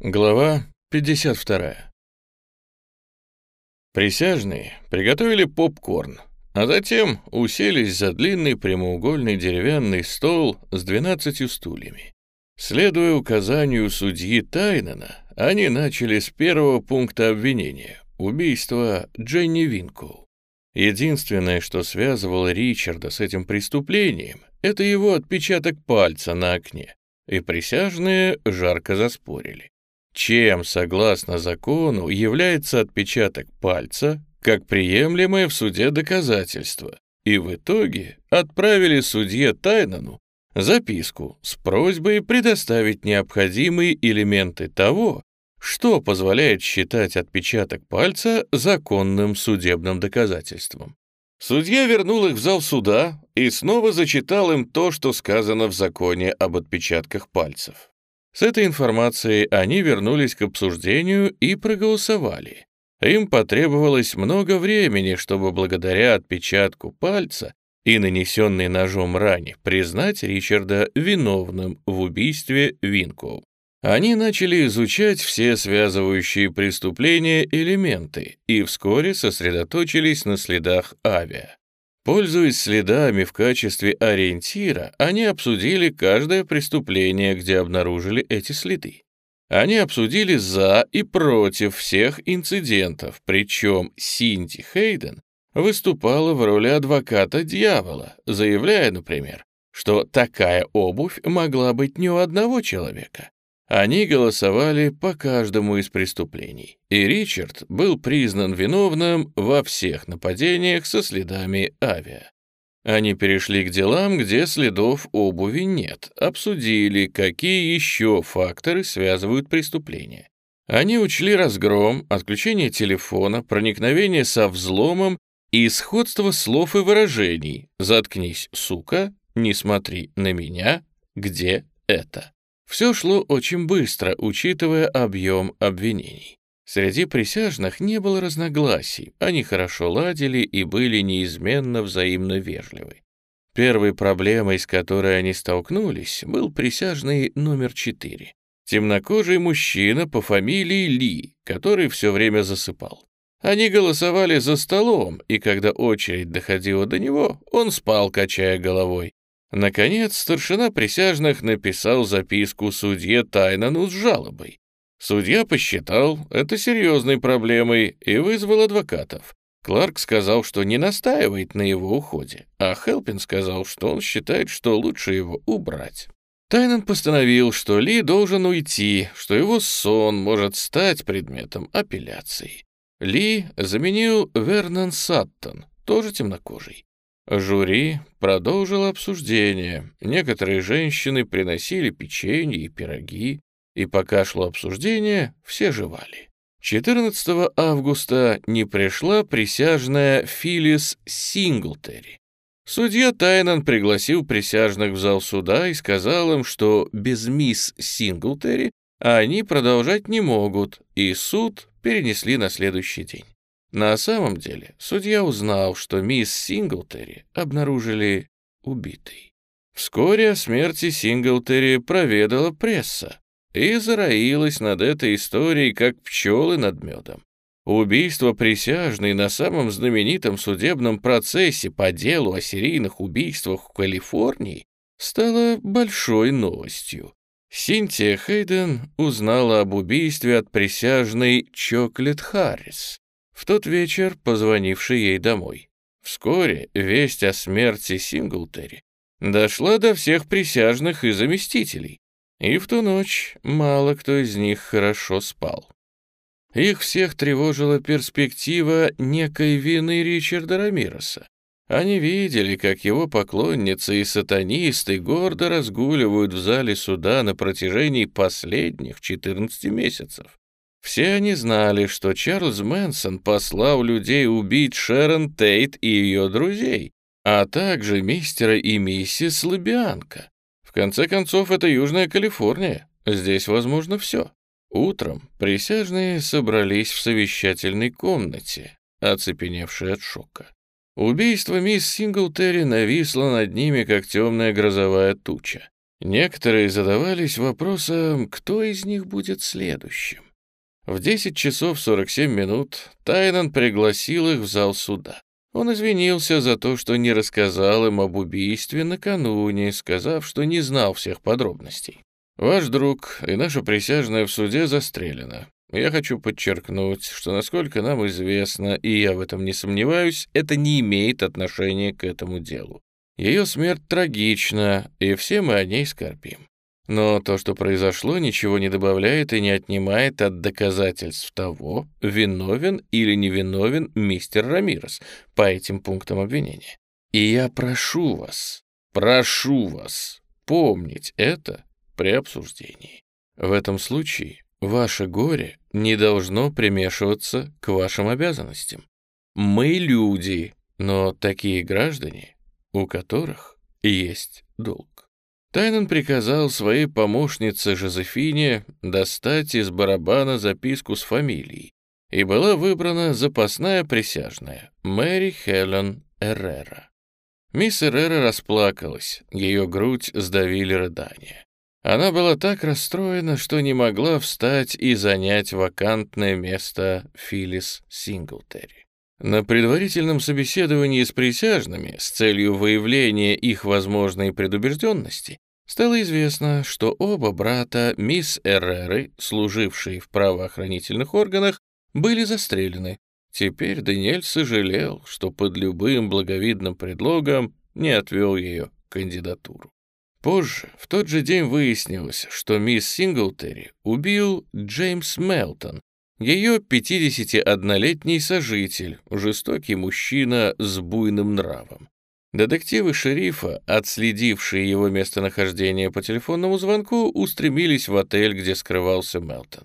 Глава 52. Присяжные приготовили попкорн, а затем уселись за длинный прямоугольный деревянный стол с двенадцатью стульями. Следуя указанию судьи Тайнана, они начали с первого пункта обвинения — убийства Дженни Винку. Единственное, что связывало Ричарда с этим преступлением, это его отпечаток пальца на окне, и присяжные жарко заспорили. Чем, согласно закону, является отпечаток пальца как приемлемое в суде доказательство, и в итоге отправили судье Тайнану записку с просьбой предоставить необходимые элементы того, что позволяет считать отпечаток пальца законным судебным доказательством. Судья вернул их в зал суда и снова зачитал им то, что сказано в законе об отпечатках пальцев. С этой информацией они вернулись к обсуждению и проголосовали. Им потребовалось много времени, чтобы благодаря отпечатку пальца и нанесенной ножом ране признать Ричарда виновным в убийстве Винкоу. Они начали изучать все связывающие преступления элементы и вскоре сосредоточились на следах авиа. Пользуясь следами в качестве ориентира, они обсудили каждое преступление, где обнаружили эти следы. Они обсудили за и против всех инцидентов, причем Синти Хейден выступала в роли адвоката дьявола, заявляя, например, что такая обувь могла быть не у одного человека. Они голосовали по каждому из преступлений, и Ричард был признан виновным во всех нападениях со следами авиа. Они перешли к делам, где следов обуви нет, обсудили, какие еще факторы связывают преступления. Они учли разгром, отключение телефона, проникновение со взломом и сходство слов и выражений «заткнись, сука», «не смотри на меня», «где это?». Все шло очень быстро, учитывая объем обвинений. Среди присяжных не было разногласий, они хорошо ладили и были неизменно взаимно вежливы. Первой проблемой, с которой они столкнулись, был присяжный номер четыре. Темнокожий мужчина по фамилии Ли, который все время засыпал. Они голосовали за столом, и когда очередь доходила до него, он спал, качая головой. Наконец, старшина присяжных написал записку судье Тайнану с жалобой. Судья посчитал это серьезной проблемой и вызвал адвокатов. Кларк сказал, что не настаивает на его уходе, а Хелпин сказал, что он считает, что лучше его убрать. Тайнан постановил, что Ли должен уйти, что его сон может стать предметом апелляции. Ли заменил Вернон Саттон, тоже темнокожий. Жюри продолжило обсуждение. Некоторые женщины приносили печенье и пироги, и пока шло обсуждение, все жевали. 14 августа не пришла присяжная Филлис Синглтери. Судья Тайнан пригласил присяжных в зал суда и сказал им, что без мисс Синглтери они продолжать не могут, и суд перенесли на следующий день. На самом деле судья узнал, что мисс Синглтери обнаружили убитой. Вскоре о смерти Синглтери проведала пресса и зароилась над этой историей, как пчелы над медом. Убийство присяжной на самом знаменитом судебном процессе по делу о серийных убийствах в Калифорнии стало большой новостью. Синтия Хейден узнала об убийстве от присяжной Чоклет Харрис, в тот вечер позвонивший ей домой. Вскоре весть о смерти Синглтери дошла до всех присяжных и заместителей, и в ту ночь мало кто из них хорошо спал. Их всех тревожила перспектива некой вины Ричарда Рамироса. Они видели, как его поклонницы и сатанисты гордо разгуливают в зале суда на протяжении последних 14 месяцев. Все они знали, что Чарльз Мэнсон послал людей убить Шерон Тейт и ее друзей, а также мистера и миссис Лабианка. В конце концов, это Южная Калифорния. Здесь возможно все. Утром присяжные собрались в совещательной комнате, оцепеневшие от шока. Убийство мисс Синглтери нависло над ними, как темная грозовая туча. Некоторые задавались вопросом, кто из них будет следующим. В 10 часов 47 минут Тайнан пригласил их в зал суда. Он извинился за то, что не рассказал им об убийстве накануне, сказав, что не знал всех подробностей. «Ваш друг и наша присяжная в суде застрелена. Я хочу подчеркнуть, что, насколько нам известно, и я в этом не сомневаюсь, это не имеет отношения к этому делу. Ее смерть трагична, и все мы о ней скорбим. Но то, что произошло, ничего не добавляет и не отнимает от доказательств того, виновен или невиновен мистер Рамирес по этим пунктам обвинения. И я прошу вас, прошу вас помнить это при обсуждении. В этом случае ваше горе не должно примешиваться к вашим обязанностям. Мы люди, но такие граждане, у которых есть долг. Тайнан приказал своей помощнице Жозефине достать из барабана записку с фамилией, и была выбрана запасная присяжная Мэри Хелен Эррера. Мисс Эррера расплакалась, ее грудь сдавили рыдания. Она была так расстроена, что не могла встать и занять вакантное место Филлис Синглтери. На предварительном собеседовании с присяжными с целью выявления их возможной предубежденности стало известно, что оба брата мисс Эрреры, служившие в правоохранительных органах, были застрелены. Теперь Даниэль сожалел, что под любым благовидным предлогом не отвел ее кандидатуру. Позже, в тот же день выяснилось, что мисс Синглтери убил Джеймс Мелтон, ее 51-летний сожитель, жестокий мужчина с буйным нравом. Детективы шерифа, отследившие его местонахождение по телефонному звонку, устремились в отель, где скрывался Мелтон.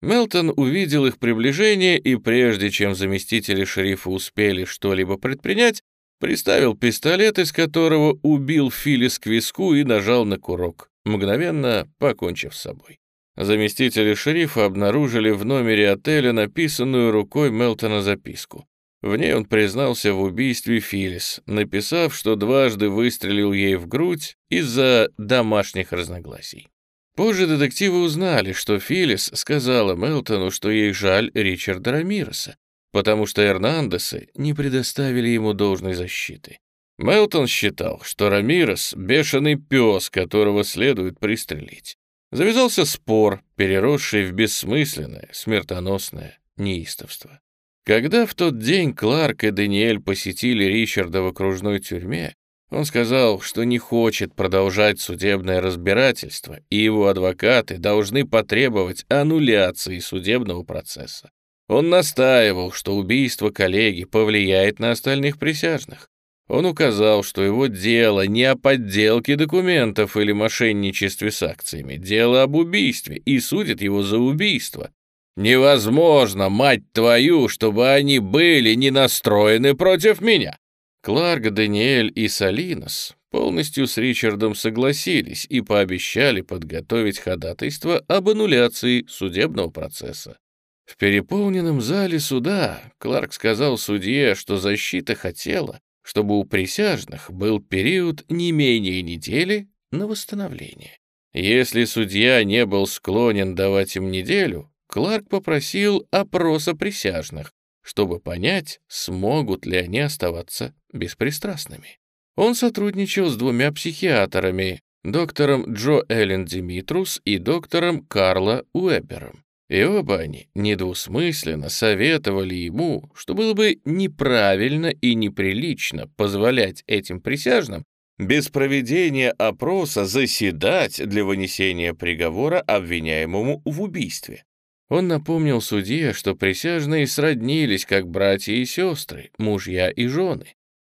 Мелтон увидел их приближение и, прежде чем заместители шерифа успели что-либо предпринять, приставил пистолет, из которого убил Филлис к виску и нажал на курок, мгновенно покончив с собой. Заместители шерифа обнаружили в номере отеля написанную рукой Мелтона записку. В ней он признался в убийстве Филлис, написав, что дважды выстрелил ей в грудь из-за домашних разногласий. Позже детективы узнали, что Филлис сказала Мелтону, что ей жаль Ричарда Рамироса, потому что Эрнандесы не предоставили ему должной защиты. Мелтон считал, что Рамирес — бешеный пес, которого следует пристрелить. Завязался спор, переросший в бессмысленное, смертоносное неистовство. Когда в тот день Кларк и Даниэль посетили Ричарда в окружной тюрьме, он сказал, что не хочет продолжать судебное разбирательство, и его адвокаты должны потребовать аннуляции судебного процесса. Он настаивал, что убийство коллеги повлияет на остальных присяжных. Он указал, что его дело не о подделке документов или мошенничестве с акциями, дело об убийстве, и судит его за убийство. Невозможно, мать твою, чтобы они были не настроены против меня. Кларк, Даниэль и Салинос полностью с Ричардом согласились и пообещали подготовить ходатайство об аннуляции судебного процесса. В переполненном зале суда Кларк сказал судье, что защита хотела, чтобы у присяжных был период не менее недели на восстановление. Если судья не был склонен давать им неделю, Кларк попросил опроса присяжных, чтобы понять, смогут ли они оставаться беспристрастными. Он сотрудничал с двумя психиатрами, доктором Джо Эллен Димитрус и доктором Карла Уэбером. И оба они недвусмысленно советовали ему, что было бы неправильно и неприлично позволять этим присяжным без проведения опроса заседать для вынесения приговора обвиняемому в убийстве. Он напомнил судье, что присяжные сроднились как братья и сестры, мужья и жены.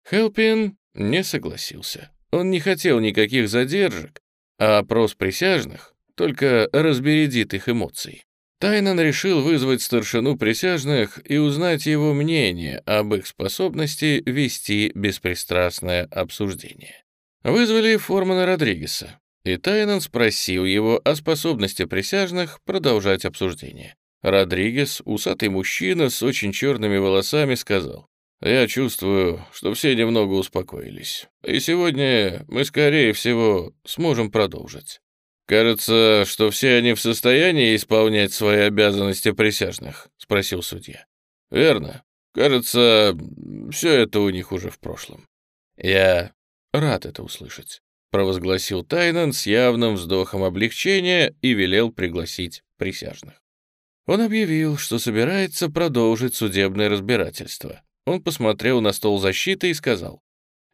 Хелпин не согласился. Он не хотел никаких задержек, а опрос присяжных только разбередит их эмоции. Тайнан решил вызвать старшину присяжных и узнать его мнение об их способности вести беспристрастное обсуждение. Вызвали Формана Родригеса, и Тайнан спросил его о способности присяжных продолжать обсуждение. Родригес, усатый мужчина с очень черными волосами, сказал, Я чувствую, что все немного успокоились. И сегодня мы, скорее всего, сможем продолжить. Кажется, что все они в состоянии исполнять свои обязанности присяжных, спросил судья. Верно. Кажется, все это у них уже в прошлом. Я рад это услышать, провозгласил Тайнан с явным вздохом облегчения и велел пригласить присяжных. Он объявил, что собирается продолжить судебное разбирательство. Он посмотрел на стол защиты и сказал,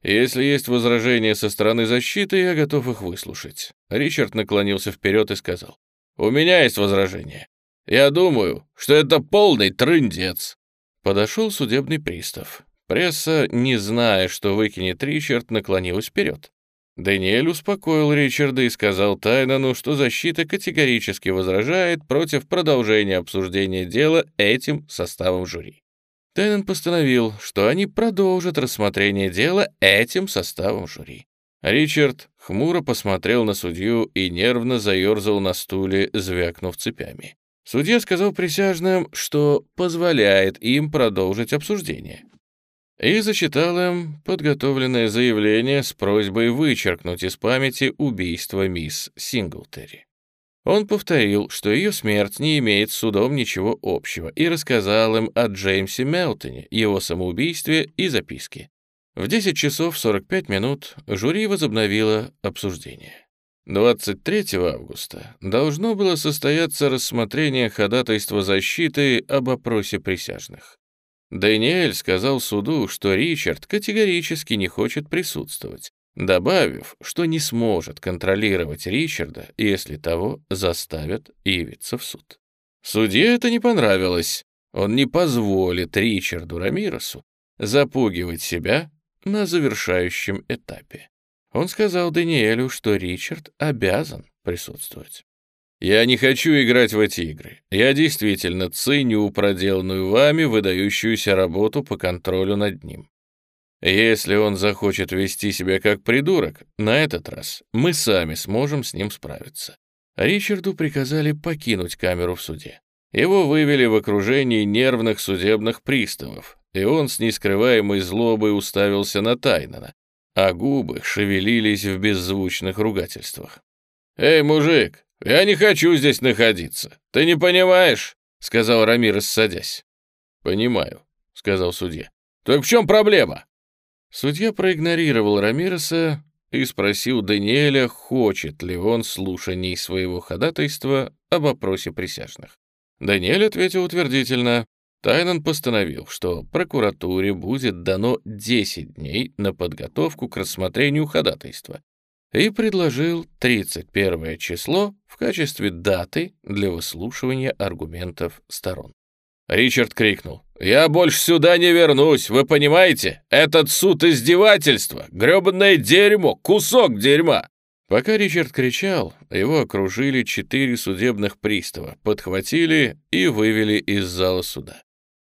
«Если есть возражения со стороны защиты, я готов их выслушать». Ричард наклонился вперед и сказал, «У меня есть возражение. Я думаю, что это полный трындец». Подошел судебный пристав. Пресса, не зная, что выкинет Ричард, наклонилась вперед. Даниэль успокоил Ричарда и сказал Тайнану, что защита категорически возражает против продолжения обсуждения дела этим составом жюри. Тайнан постановил, что они продолжат рассмотрение дела этим составом жюри. Ричард хмуро посмотрел на судью и нервно заерзал на стуле, звякнув цепями. Судья сказал присяжным, что позволяет им продолжить обсуждение. И зачитал им подготовленное заявление с просьбой вычеркнуть из памяти убийство мисс Синглтери. Он повторил, что ее смерть не имеет с судом ничего общего, и рассказал им о Джеймсе Мелтоне, его самоубийстве и записке. В 10 часов 45 минут жюри возобновило обсуждение. 23 августа должно было состояться рассмотрение ходатайства защиты об опросе присяжных. Дэниэль сказал суду, что Ричард категорически не хочет присутствовать, добавив, что не сможет контролировать Ричарда, если того заставят явиться в суд. Судье это не понравилось. Он не позволит Ричарду Рамиросу запугивать себя на завершающем этапе. Он сказал Даниэлю, что Ричард обязан присутствовать. «Я не хочу играть в эти игры. Я действительно ценю проделанную вами выдающуюся работу по контролю над ним. Если он захочет вести себя как придурок, на этот раз мы сами сможем с ним справиться». Ричарду приказали покинуть камеру в суде. Его вывели в окружении нервных судебных приставов, и он с нескрываемой злобой уставился на Тайнана, а губы шевелились в беззвучных ругательствах. «Эй, мужик, я не хочу здесь находиться. Ты не понимаешь?» — сказал Рамирес, садясь. «Понимаю», — сказал судья. «Так в чем проблема?» Судья проигнорировал Рамиреса и спросил Даниэля, хочет ли он слушаний своего ходатайства об опросе присяжных. Даниэль ответил утвердительно, Тайнан постановил, что прокуратуре будет дано 10 дней на подготовку к рассмотрению ходатайства и предложил 31 число в качестве даты для выслушивания аргументов сторон. Ричард крикнул. «Я больше сюда не вернусь, вы понимаете? Этот суд издевательства, грёбаное дерьмо, кусок дерьма!» Пока Ричард кричал, его окружили четыре судебных пристава, подхватили и вывели из зала суда.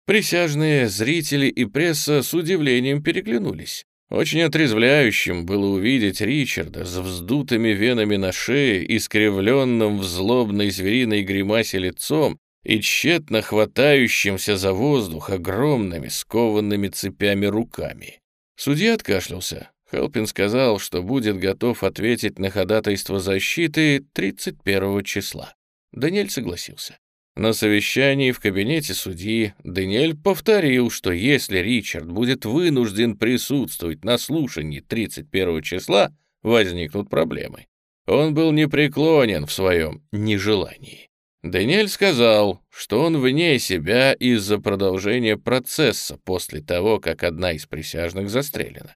Присяжные, зрители и пресса с удивлением переглянулись. Очень отрезвляющим было увидеть Ричарда с вздутыми венами на шее, искривленным в злобной звериной гримасе лицом и тщетно хватающимся за воздух огромными скованными цепями руками. Судья откашлялся. Хелпин сказал, что будет готов ответить на ходатайство защиты 31 числа. Даниэль согласился. На совещании в кабинете судьи Даниэль повторил, что если Ричард будет вынужден присутствовать на слушании 31 числа, возникнут проблемы. Он был непреклонен в своем нежелании. Даниэль сказал, что он вне себя из-за продолжения процесса после того, как одна из присяжных застрелена.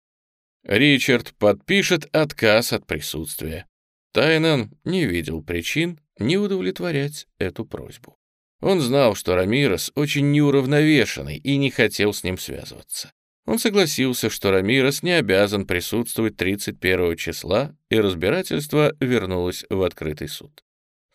Ричард подпишет отказ от присутствия. Тайнан не видел причин не удовлетворять эту просьбу. Он знал, что Рамирес очень неуравновешенный и не хотел с ним связываться. Он согласился, что Рамирес не обязан присутствовать 31 числа, и разбирательство вернулось в открытый суд.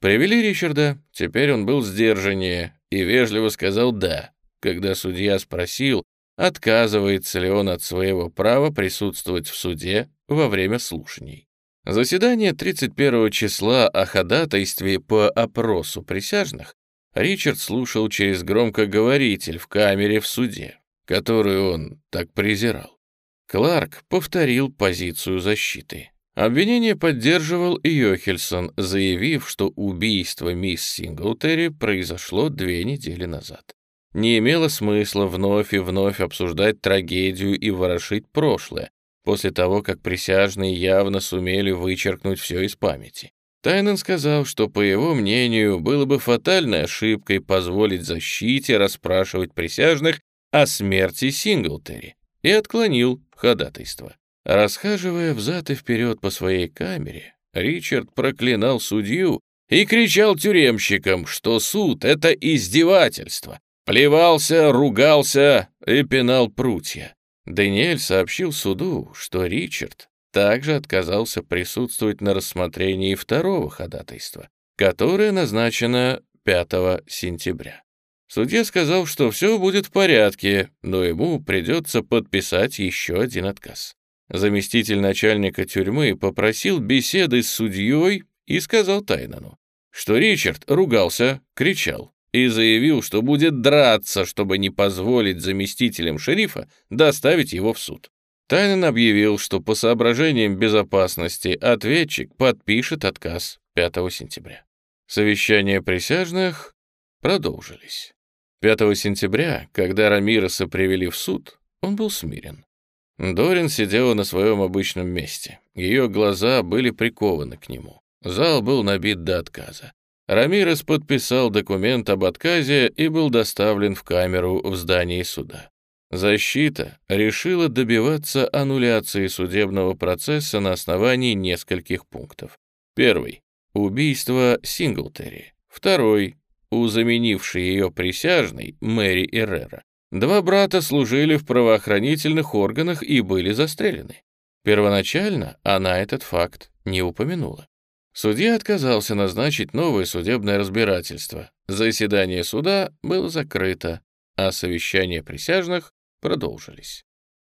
Привели Ричарда, теперь он был сдержаннее и вежливо сказал «да», когда судья спросил, отказывается ли он от своего права присутствовать в суде во время слушаний. Заседание 31 числа о ходатайстве по опросу присяжных Ричард слушал через громкоговоритель в камере в суде. которую он так презирал. Кларк повторил позицию защиты. Обвинение поддерживал Йохельсон, заявив, что убийство мисс Синглтери произошло две недели назад. Не имело смысла вновь и вновь обсуждать трагедию и ворошить прошлое, после того, как присяжные явно сумели вычеркнуть все из памяти. Тайнен сказал, что, по его мнению, было бы фатальной ошибкой позволить защите расспрашивать присяжных о смерти Синглтери, и отклонил ходатайство. Расхаживая взад и вперед по своей камере, Ричард проклинал судью и кричал тюремщикам, что суд — это издевательство. Плевался, ругался и пинал прутья. Даниэль сообщил суду, что Ричард также отказался присутствовать на рассмотрении второго ходатайства, которое назначено 5 сентября. Судья сказал, что все будет в порядке, но ему придется подписать еще один отказ. Заместитель начальника тюрьмы попросил беседы с судьей и сказал Тайнану, что Ричард ругался, кричал и заявил, что будет драться, чтобы не позволить заместителям шерифа доставить его в суд. Тайнан объявил, что по соображениям безопасности ответчик подпишет отказ 5 сентября. Совещания присяжных продолжились. 5 сентября, когда Рамироса привели в суд, он был смирен. Дорин сидела на своем обычном месте. Ее глаза были прикованы к нему. Зал был набит до отказа. Рамирес подписал документ об отказе и был доставлен в камеру в здании суда. Защита решила добиваться аннуляции судебного процесса на основании нескольких пунктов. Первый — убийство Синглтери. Второй — у заменившей ее присяжной Мэри Эррера. Два брата служили в правоохранительных органах и были застрелены. Первоначально она этот факт не упомянула. Судья отказался назначить новое судебное разбирательство. Заседание суда было закрыто, а совещания присяжных продолжились.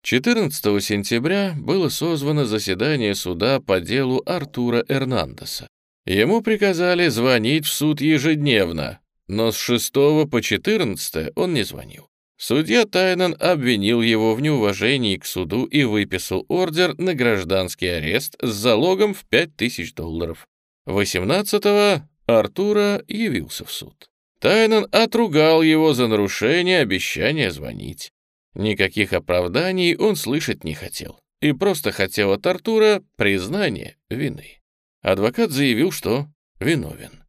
14 сентября было созвано заседание суда по делу Артура Эрнандеса. Ему приказали звонить в суд ежедневно, но с 6 по 14 он не звонил. Судья Тайнан обвинил его в неуважении к суду и выписал ордер на гражданский арест с залогом в 5000 долларов. 18-го Артура явился в суд. Тайнан отругал его за нарушение обещания звонить. Никаких оправданий он слышать не хотел и просто хотел от Артура признания вины. Адвокат заявил, что виновен.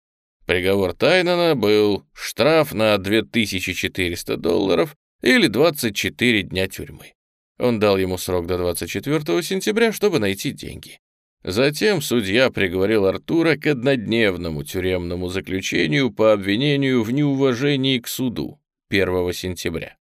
Приговор Тайнана был штраф на 2400 долларов или 24 дня тюрьмы. Он дал ему срок до 24 сентября, чтобы найти деньги. Затем судья приговорил Артура к однодневному тюремному заключению по обвинению в неуважении к суду 1 сентября.